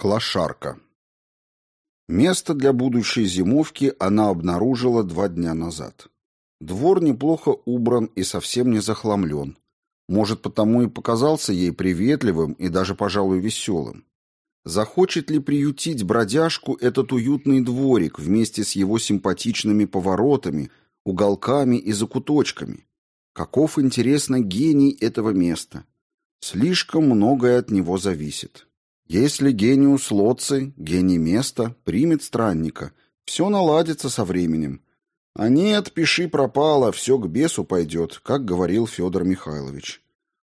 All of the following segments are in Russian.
Клошарка. Место для будущей зимовки она обнаружила два дня назад. Двор неплохо убран и совсем не захламлен. Может, потому и показался ей приветливым и даже, пожалуй, веселым. Захочет ли приютить бродяжку этот уютный дворик вместе с его симпатичными поворотами, уголками и закуточками? Каков, интересно, гений этого места? Слишком многое от него зависит. Если гениус Лоци, гений места, примет странника, все наладится со временем. А нет, пиши пропало, все к бесу пойдет, как говорил Федор Михайлович.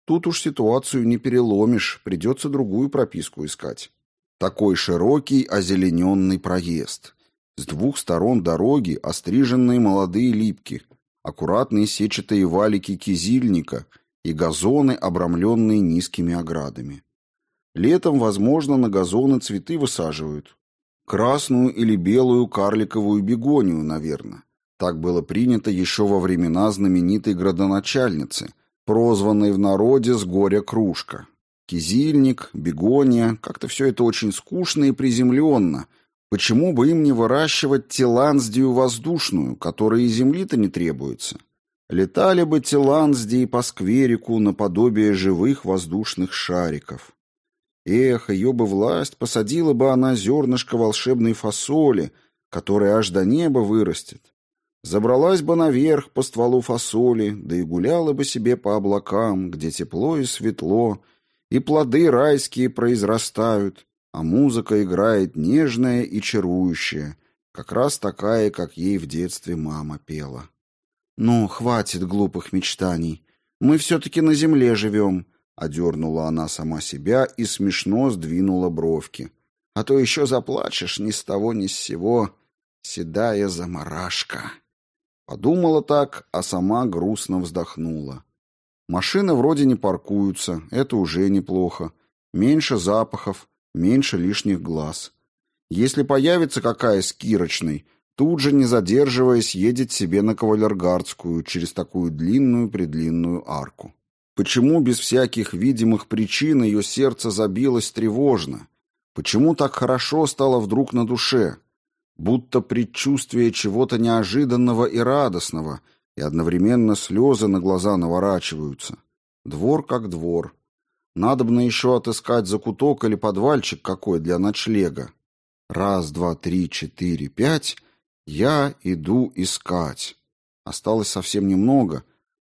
Тут уж ситуацию не переломишь, придется другую прописку искать. Такой широкий, озелененный проезд. С двух сторон дороги остриженные молодые липки, аккуратные сетчатые валики кизильника и газоны, обрамленные низкими оградами. Летом, возможно, на газоны цветы высаживают. Красную или белую карликовую бегонию, наверное. Так было принято еще во времена знаменитой градоначальницы, прозванной в народе с горя кружка. Кизильник, бегония, как-то все это очень скучно и приземленно. Почему бы им не выращивать теланздию воздушную, которая и земли-то не требуется? Летали бы теланздии по скверику наподобие живых воздушных шариков. Эх, ее бы власть, посадила бы она зернышко волшебной фасоли, которая аж до неба вырастет. Забралась бы наверх по стволу фасоли, да и гуляла бы себе по облакам, где тепло и светло, и плоды райские произрастают, а музыка играет нежная и чарующая, как раз такая, как ей в детстве мама пела. «Ну, хватит глупых мечтаний. Мы все-таки на земле живем», Одернула она сама себя и смешно сдвинула бровки. А то еще заплачешь ни с того ни с сего, седая заморашка. Подумала так, а сама грустно вздохнула. Машины вроде не паркуются, это уже неплохо. Меньше запахов, меньше лишних глаз. Если появится какая с Кирочной, тут же, не задерживаясь, едет себе на Кавалергардскую через такую длинную-предлинную арку. Почему без всяких видимых причин ее сердце забилось тревожно? Почему так хорошо стало вдруг на душе? Будто предчувствие чего-то неожиданного и радостного, и одновременно слезы на глаза наворачиваются. Двор как двор. Надобно еще отыскать закуток или подвальчик какой для ночлега. Раз, два, три, четыре, пять. Я иду искать. Осталось совсем немного.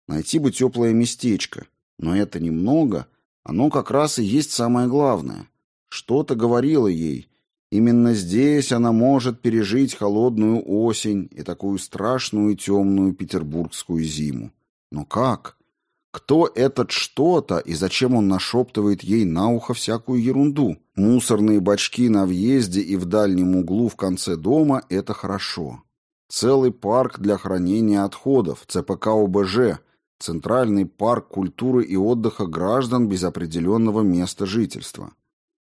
Найти бы теплое местечко. Но это немного, оно как раз и есть самое главное. Что-то говорило ей. Именно здесь она может пережить холодную осень и такую страшную темную петербургскую зиму. Но как? Кто этот что-то и зачем он нашептывает ей на ухо всякую ерунду? Мусорные бачки на въезде и в дальнем углу в конце дома – это хорошо. Целый парк для хранения отходов, ЦПК ОБЖ – Центральный парк культуры и отдыха граждан без определенного места жительства.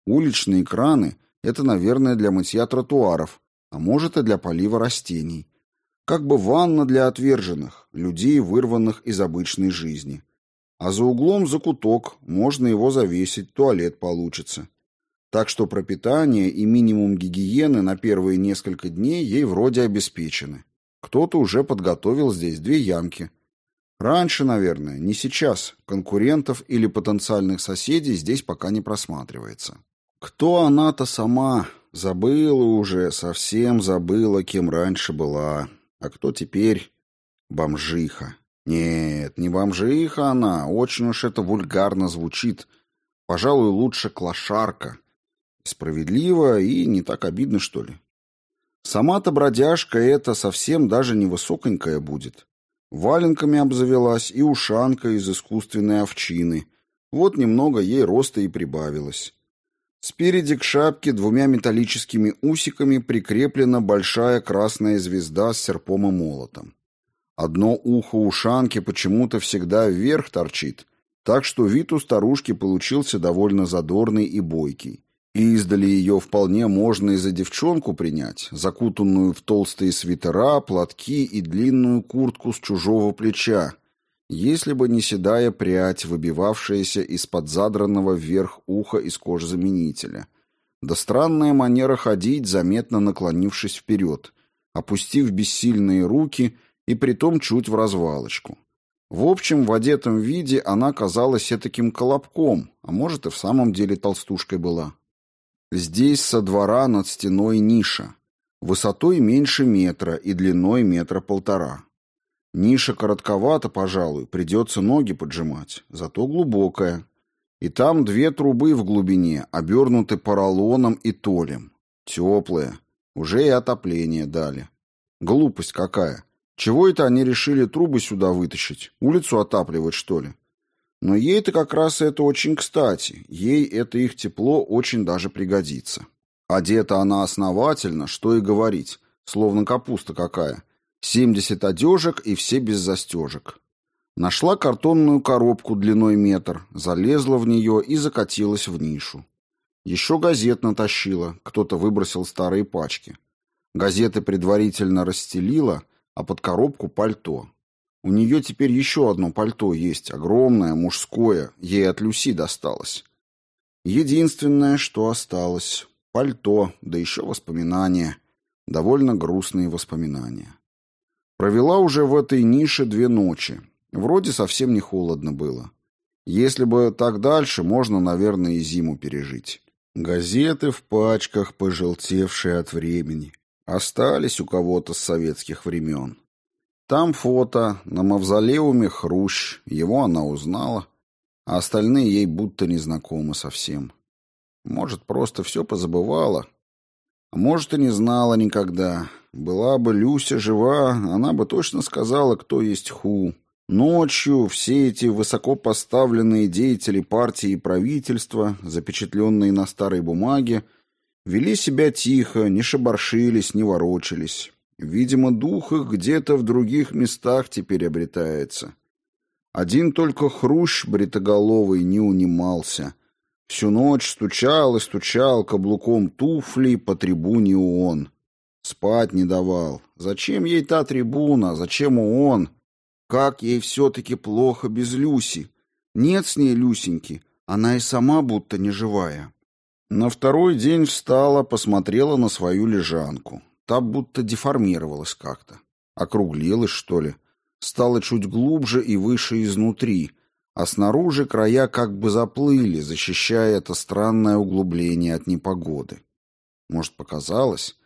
Уличные краны – это, наверное, для мытья тротуаров, а может и для полива растений. Как бы ванна для отверженных, людей, вырванных из обычной жизни. А за углом закуток, можно его завесить, туалет получится. Так что пропитание и минимум гигиены на первые несколько дней ей вроде обеспечены. Кто-то уже подготовил здесь две ямки – Раньше, наверное, не сейчас. Конкурентов или потенциальных соседей здесь пока не просматривается. Кто она-то сама? Забыла уже, совсем забыла, кем раньше была. А кто теперь? Бомжиха. Нет, не бомжиха она, очень уж это вульгарно звучит. Пожалуй, лучше клошарка. Справедливо и не так обидно, что ли. Сама-то бродяжка эта совсем даже невысоконькая будет. Валенками обзавелась и ушанка из искусственной овчины. Вот немного ей роста и прибавилось. Спереди к шапке двумя металлическими усиками прикреплена большая красная звезда с серпом и молотом. Одно ухо ушанки почему-то всегда вверх торчит, так что вид у старушки получился довольно задорный и бойкий. Издали ее вполне можно и за девчонку принять, закутанную в толстые свитера, платки и длинную куртку с чужого плеча, если бы не седая прядь, выбивавшаяся из-под задранного вверх уха из кожзаменителя. Да странная манера ходить, заметно наклонившись вперед, опустив бессильные руки и притом чуть в развалочку. В общем, в одетом виде она казалась таким колобком, а может и в самом деле толстушкой была. Здесь со двора над стеной ниша, высотой меньше метра и длиной метра полтора. Ниша коротковата, пожалуй, придется ноги поджимать, зато глубокая. И там две трубы в глубине, обернуты поролоном и толем. Теплые. Уже и отопление дали. Глупость какая. Чего это они решили трубы сюда вытащить? Улицу отапливать, что ли? Но ей-то как раз это очень кстати. Ей это их тепло очень даже пригодится. Одета она основательно, что и говорить. Словно капуста какая. Семьдесят одежек и все без застежек. Нашла картонную коробку длиной метр, залезла в нее и закатилась в нишу. Еще газет натащила, кто-то выбросил старые пачки. Газеты предварительно расстелила, а под коробку пальто. У нее теперь еще одно пальто есть, огромное, мужское, ей от Люси досталось. Единственное, что осталось — пальто, да еще воспоминания, довольно грустные воспоминания. Провела уже в этой нише две ночи. Вроде совсем не холодно было. Если бы так дальше, можно, наверное, и зиму пережить. Газеты в пачках, пожелтевшие от времени. Остались у кого-то с советских времен. Там фото, на мавзолеуме хрущ, его она узнала, а остальные ей будто незнакомы совсем. Может, просто все позабывала, а может, и не знала никогда. Была бы Люся жива, она бы точно сказала, кто есть Ху. Ночью все эти высокопоставленные деятели партии и правительства, запечатленные на старой бумаге, Вели себя тихо, не шебаршились, не ворочались. Видимо, дух их где-то в других местах теперь обретается. Один только хрущ бритоголовый не унимался. Всю ночь стучал и стучал каблуком туфли по трибуне ООН. Спать не давал. Зачем ей та трибуна? Зачем ООН? Как ей все-таки плохо без Люси? Нет с ней Люсеньки. Она и сама будто не живая. На второй день встала, посмотрела на свою лежанку. Та будто деформировалась как-то. Округлилась, что ли. Стала чуть глубже и выше изнутри, а снаружи края как бы заплыли, защищая это странное углубление от непогоды. Может, показалось?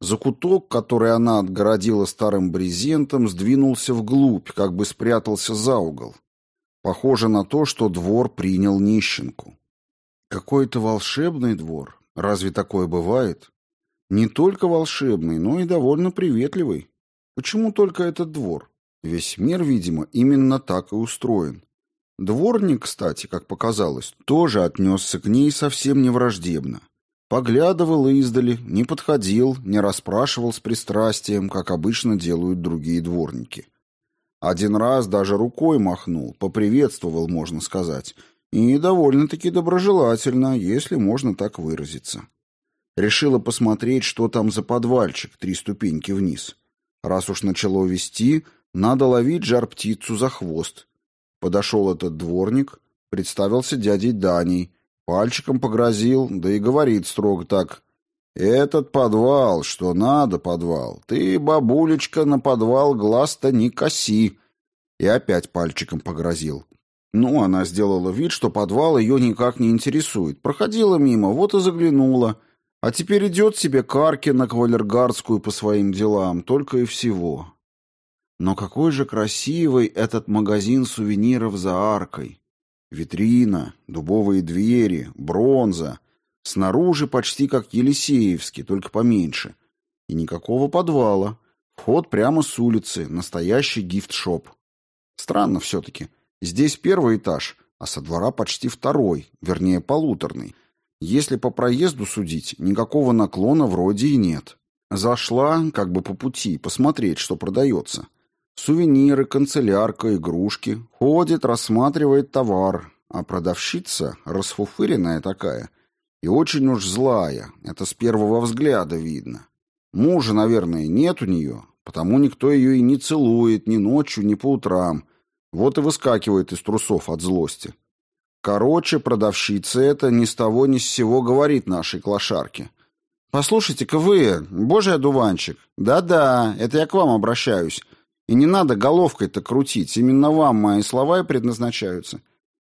Закуток, который она отгородила старым брезентом, сдвинулся вглубь, как бы спрятался за угол. Похоже на то, что двор принял нищенку. Какой-то волшебный двор. Разве такое бывает? Не только волшебный, но и довольно приветливый. Почему только этот двор? Весь мир, видимо, именно так и устроен. Дворник, кстати, как показалось, тоже отнесся к ней совсем не враждебно. Поглядывал издали, не подходил, не расспрашивал с пристрастием, как обычно делают другие дворники. Один раз даже рукой махнул, поприветствовал, можно сказать, и довольно-таки доброжелательно, если можно так выразиться. Решила посмотреть, что там за подвальчик, три ступеньки вниз. Раз уж начало вести, надо ловить жар-птицу за хвост. Подошел этот дворник, представился дядей Даней, пальчиком погрозил, да и говорит строго так. «Этот подвал, что надо, подвал. Ты, бабулечка, на подвал глаз-то не коси». И опять пальчиком погрозил. Ну, она сделала вид, что подвал ее никак не интересует. Проходила мимо, вот и заглянула. А теперь идет себе Карки на Кавалергардскую по своим делам, только и всего. Но какой же красивый этот магазин сувениров за аркой. Витрина, дубовые двери, бронза. Снаружи почти как Елисеевский, только поменьше. И никакого подвала. Вход прямо с улицы, настоящий гифт-шоп. Странно все-таки. Здесь первый этаж, а со двора почти второй, вернее полуторный. Если по проезду судить, никакого наклона вроде и нет. Зашла, как бы по пути, посмотреть, что продается. Сувениры, канцелярка, игрушки. Ходит, рассматривает товар. А продавщица, расфуфыренная такая, и очень уж злая, это с первого взгляда видно. Мужа, наверное, нет у нее, потому никто ее и не целует ни ночью, ни по утрам, вот и выскакивает из трусов от злости. Короче, продавщица это ни с того ни с сего говорит нашей клошарке. «Послушайте-ка вы, божий одуванчик, да-да, это я к вам обращаюсь. И не надо головкой-то крутить, именно вам мои слова и предназначаются.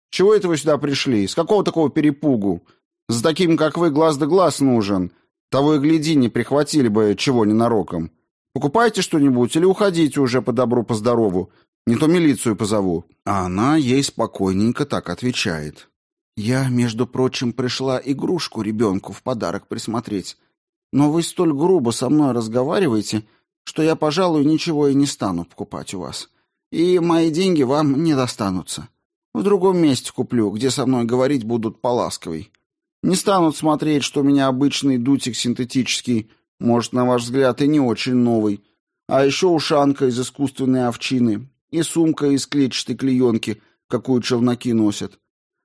Чего это вы сюда пришли? С какого такого перепугу? За таким, как вы, глаз да глаз нужен. Того и гляди, не прихватили бы чего ненароком. Покупайте что-нибудь или уходите уже по добру, по. Не то милицию позову». А она ей спокойненько так отвечает. «Я, между прочим, пришла игрушку ребенку в подарок присмотреть. Но вы столь грубо со мной разговариваете, что я, пожалуй, ничего и не стану покупать у вас. И мои деньги вам не достанутся. В другом месте куплю, где со мной говорить будут поласковей. Не станут смотреть, что у меня обычный дутик синтетический, может, на ваш взгляд, и не очень новый, а еще ушанка из искусственной овчины и сумка из клетчатой клеенки, какую челноки носят,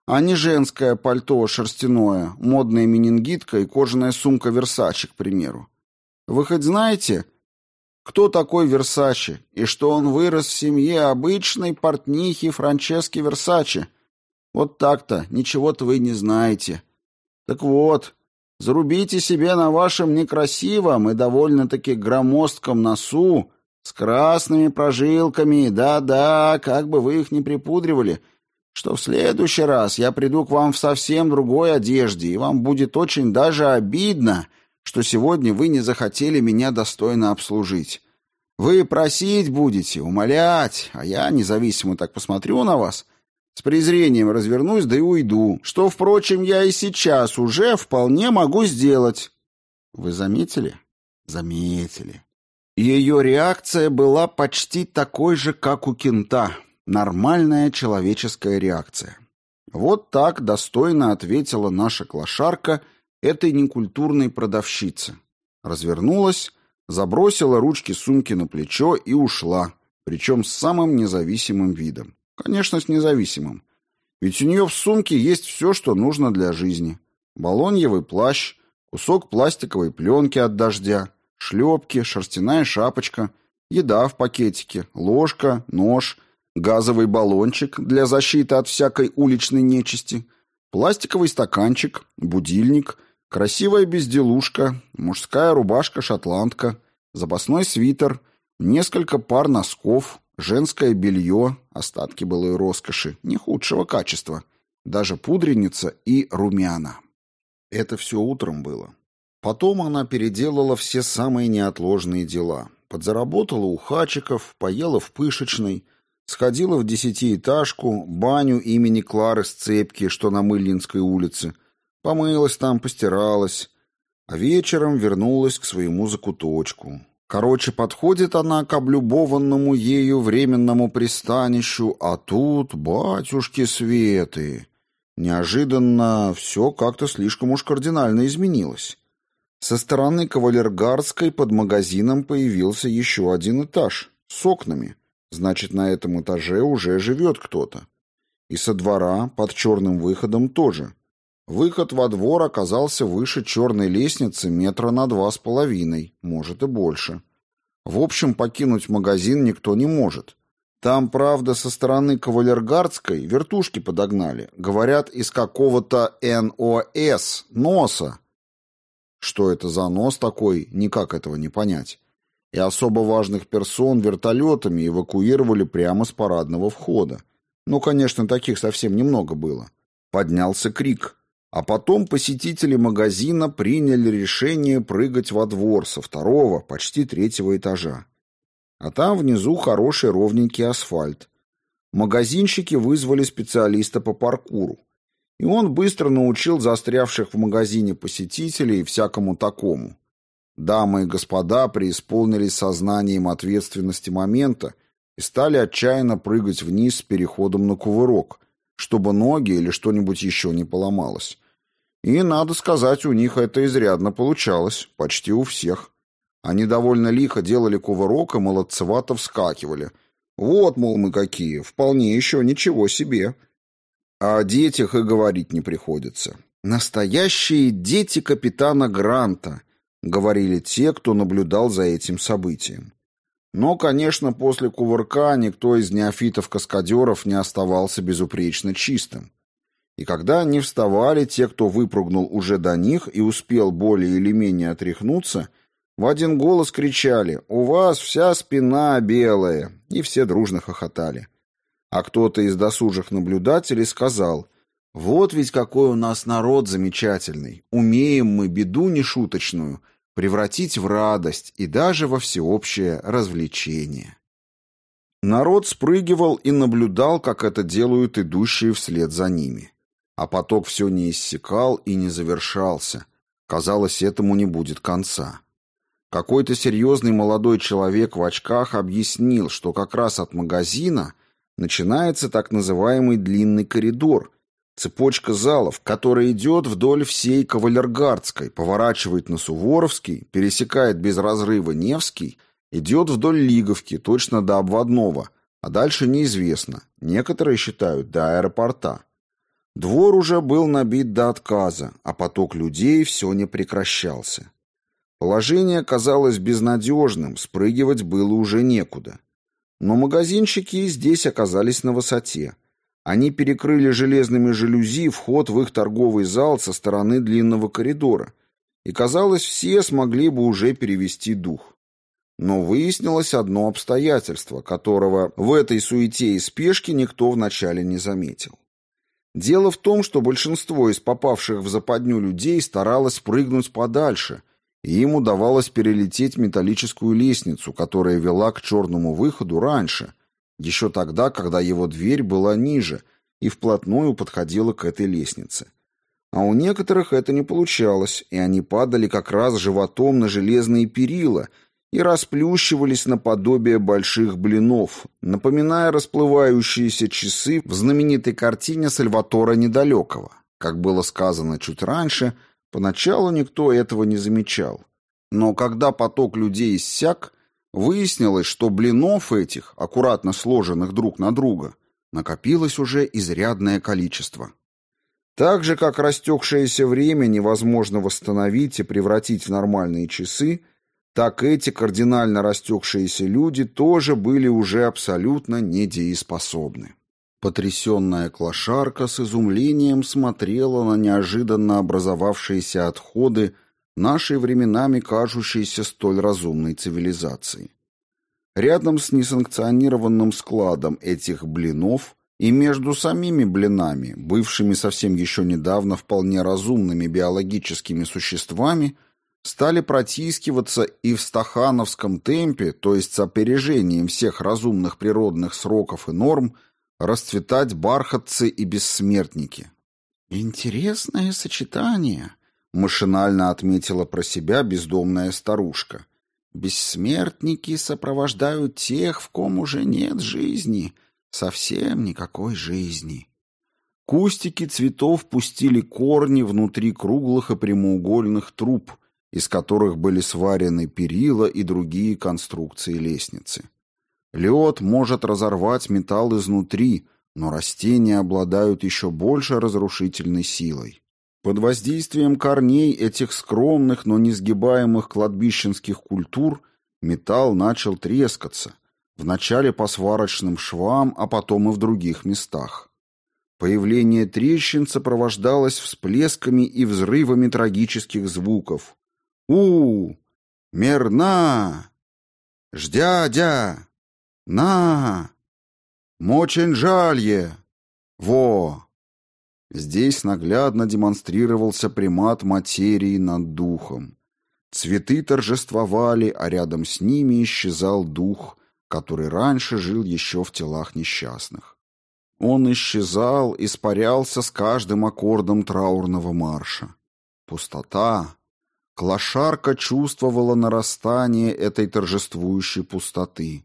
а не женское пальто шерстяное, модная менингитка и кожаная сумка Версачи, к примеру. Вы хоть знаете, кто такой Версачи и что он вырос в семье обычной портнихи Франчески Версачи? Вот так-то, ничего-то вы не знаете. Так вот, зарубите себе на вашем некрасивом и довольно-таки громоздком носу с красными прожилками, да-да, как бы вы их ни припудривали, что в следующий раз я приду к вам в совсем другой одежде, и вам будет очень даже обидно, что сегодня вы не захотели меня достойно обслужить. Вы просить будете, умолять, а я, независимо так посмотрю на вас, с презрением развернусь да и уйду, что, впрочем, я и сейчас уже вполне могу сделать. Вы заметили? Заметили. Ее реакция была почти такой же, как у кента. Нормальная человеческая реакция. Вот так достойно ответила наша клошарка этой некультурной продавщице. Развернулась, забросила ручки сумки на плечо и ушла, причем с самым независимым видом. Конечно, с независимым. Ведь у нее в сумке есть все, что нужно для жизни. Болоньевый плащ, кусок пластиковой пленки от дождя, шлепки, шерстяная шапочка, еда в пакетике, ложка, нож, газовый баллончик для защиты от всякой уличной нечисти, пластиковый стаканчик, будильник, красивая безделушка, мужская рубашка-шотландка, запасной свитер, несколько пар носков, женское белье, остатки былой роскоши, не худшего качества, даже пудреница и румяна. Это все утром было. Потом она переделала все самые неотложные дела. Подзаработала у хачиков, поела в пышечной, сходила в десятиэтажку, баню имени Клары Сцепки, что на Мыльинской улице, помылась там, постиралась, а вечером вернулась к своему закуточку. Короче, подходит она к облюбованному ею временному пристанищу, а тут, батюшки Светы, неожиданно все как-то слишком уж кардинально изменилось. Со стороны Кавалергардской под магазином появился еще один этаж с окнами. Значит, на этом этаже уже живет кто-то. И со двора под черным выходом тоже. Выход во двор оказался выше черной лестницы метра на два с половиной, может и больше. В общем, покинуть магазин никто не может. Там, правда, со стороны Кавалергардской вертушки подогнали. Говорят, из какого-то НОС, носа, что это за нос такой, никак этого не понять. И особо важных персон вертолетами эвакуировали прямо с парадного входа. Ну, конечно, таких совсем немного было. Поднялся крик. А потом посетители магазина приняли решение прыгать во двор со второго, почти третьего этажа. А там внизу хороший ровненький асфальт. Магазинщики вызвали специалиста по паркуру и он быстро научил застрявших в магазине посетителей всякому такому. Дамы и господа преисполнились сознанием ответственности момента и стали отчаянно прыгать вниз с переходом на кувырок, чтобы ноги или что-нибудь еще не поломалось. И, надо сказать, у них это изрядно получалось, почти у всех. Они довольно лихо делали кувырок и молодцевато вскакивали. Вот, мол, мы какие, вполне еще ничего себе. А о детях и говорить не приходится. «Настоящие дети капитана Гранта», — говорили те, кто наблюдал за этим событием. Но, конечно, после кувырка никто из неофитов-каскадеров не оставался безупречно чистым. И когда они вставали, те, кто выпрыгнул уже до них и успел более или менее отряхнуться, в один голос кричали «У вас вся спина белая!» и все дружно хохотали. А кто-то из досужих наблюдателей сказал «Вот ведь какой у нас народ замечательный! Умеем мы беду нешуточную превратить в радость и даже во всеобщее развлечение». Народ спрыгивал и наблюдал, как это делают идущие вслед за ними. А поток все не иссякал и не завершался. Казалось, этому не будет конца. Какой-то серьезный молодой человек в очках объяснил, что как раз от магазина начинается так называемый длинный коридор, цепочка залов, которая идет вдоль всей Кавалергардской, поворачивает на Суворовский, пересекает без разрыва Невский, идет вдоль Лиговки, точно до обводного, а дальше неизвестно. Некоторые считают до аэропорта. Двор уже был набит до отказа, а поток людей все не прекращался. Положение казалось безнадежным, спрыгивать было уже некуда. Но магазинчики здесь оказались на высоте. Они перекрыли железными жалюзи вход в их торговый зал со стороны длинного коридора, и, казалось, все смогли бы уже перевести дух. Но выяснилось одно обстоятельство, которого в этой суете и спешке никто вначале не заметил. Дело в том, что большинство из попавших в западню людей старалось прыгнуть подальше, и им удавалось перелететь металлическую лестницу, которая вела к черному выходу раньше, еще тогда, когда его дверь была ниже и вплотную подходила к этой лестнице. А у некоторых это не получалось, и они падали как раз животом на железные перила – и расплющивались наподобие больших блинов, напоминая расплывающиеся часы в знаменитой картине Сальватора Недалекого. Как было сказано чуть раньше, поначалу никто этого не замечал. Но когда поток людей иссяк, выяснилось, что блинов этих, аккуратно сложенных друг на друга, накопилось уже изрядное количество. Так же, как растекшееся время невозможно восстановить и превратить в нормальные часы, так эти кардинально растекшиеся люди тоже были уже абсолютно недееспособны. Потрясенная клошарка с изумлением смотрела на неожиданно образовавшиеся отходы нашей временами кажущейся столь разумной цивилизации. Рядом с несанкционированным складом этих блинов и между самими блинами, бывшими совсем еще недавно вполне разумными биологическими существами, стали протискиваться и в стахановском темпе, то есть с опережением всех разумных природных сроков и норм, расцветать бархатцы и бессмертники. «Интересное сочетание», — машинально отметила про себя бездомная старушка. «Бессмертники сопровождают тех, в ком уже нет жизни, совсем никакой жизни». Кустики цветов пустили корни внутри круглых и прямоугольных труб, из которых были сварены перила и другие конструкции лестницы. Лед может разорвать металл изнутри, но растения обладают еще больше разрушительной силой. Под воздействием корней этих скромных, но несгибаемых кладбищенских культур металл начал трескаться, вначале по сварочным швам, а потом и в других местах. Появление трещин сопровождалось всплесками и взрывами трагических звуков, у, мерна, ждядя, на, моченжалье, во. Здесь наглядно демонстрировался примат материи над духом. Цветы торжествовали, а рядом с ними исчезал дух, который раньше жил еще в телах несчастных. Он исчезал, испарялся с каждым аккордом траурного марша. Пустота, Клошарка чувствовала нарастание этой торжествующей пустоты.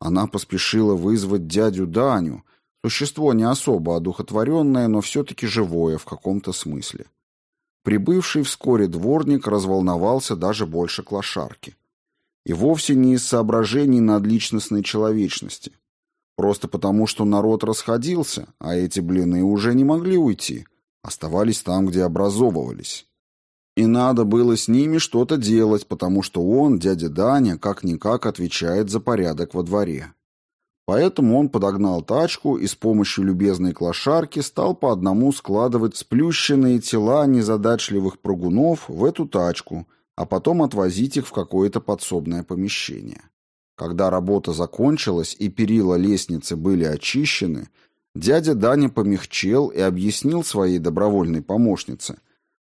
Она поспешила вызвать дядю Даню, существо не особо одухотворенное, но все-таки живое в каком-то смысле. Прибывший вскоре дворник разволновался даже больше клошарки. И вовсе не из соображений надличностной человечности. Просто потому, что народ расходился, а эти блины уже не могли уйти, оставались там, где образовывались. И надо было с ними что-то делать, потому что он, дядя Даня, как-никак отвечает за порядок во дворе. Поэтому он подогнал тачку и с помощью любезной клошарки стал по одному складывать сплющенные тела незадачливых прыгунов в эту тачку, а потом отвозить их в какое-то подсобное помещение. Когда работа закончилась и перила лестницы были очищены, дядя Даня помягчел и объяснил своей добровольной помощнице,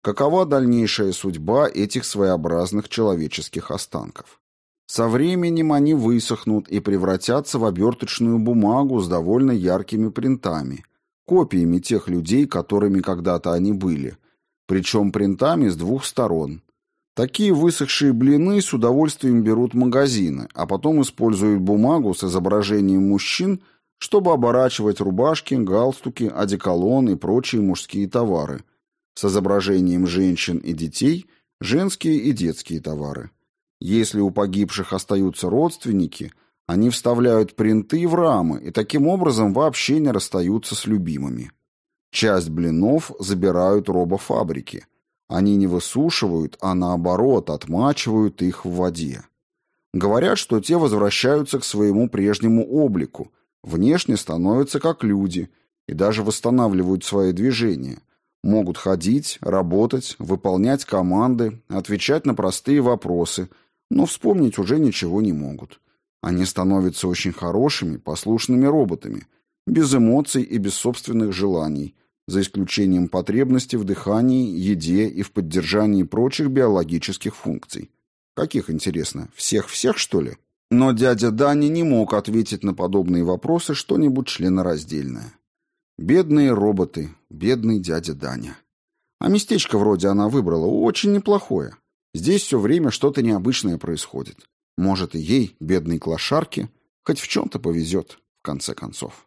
какова дальнейшая судьба этих своеобразных человеческих останков. Со временем они высохнут и превратятся в оберточную бумагу с довольно яркими принтами, копиями тех людей, которыми когда-то они были, причем принтами с двух сторон. Такие высохшие блины с удовольствием берут магазины, а потом используют бумагу с изображением мужчин, чтобы оборачивать рубашки, галстуки, одеколон и прочие мужские товары, с изображением женщин и детей – женские и детские товары. Если у погибших остаются родственники, они вставляют принты в рамы и таким образом вообще не расстаются с любимыми. Часть блинов забирают робофабрики. Они не высушивают, а наоборот отмачивают их в воде. Говорят, что те возвращаются к своему прежнему облику, внешне становятся как люди и даже восстанавливают свои движения. Могут ходить, работать, выполнять команды, отвечать на простые вопросы – но вспомнить уже ничего не могут. Они становятся очень хорошими, послушными роботами, без эмоций и без собственных желаний, за исключением потребности в дыхании, еде и в поддержании прочих биологических функций. Каких, интересно, всех-всех, что ли? Но дядя Дани не мог ответить на подобные вопросы что-нибудь членораздельное. Бедные роботы, бедный дядя Даня. А местечко вроде она выбрала очень неплохое. Здесь все время что-то необычное происходит. Может, и ей, бедной клошарке, хоть в чем-то повезет, в конце концов.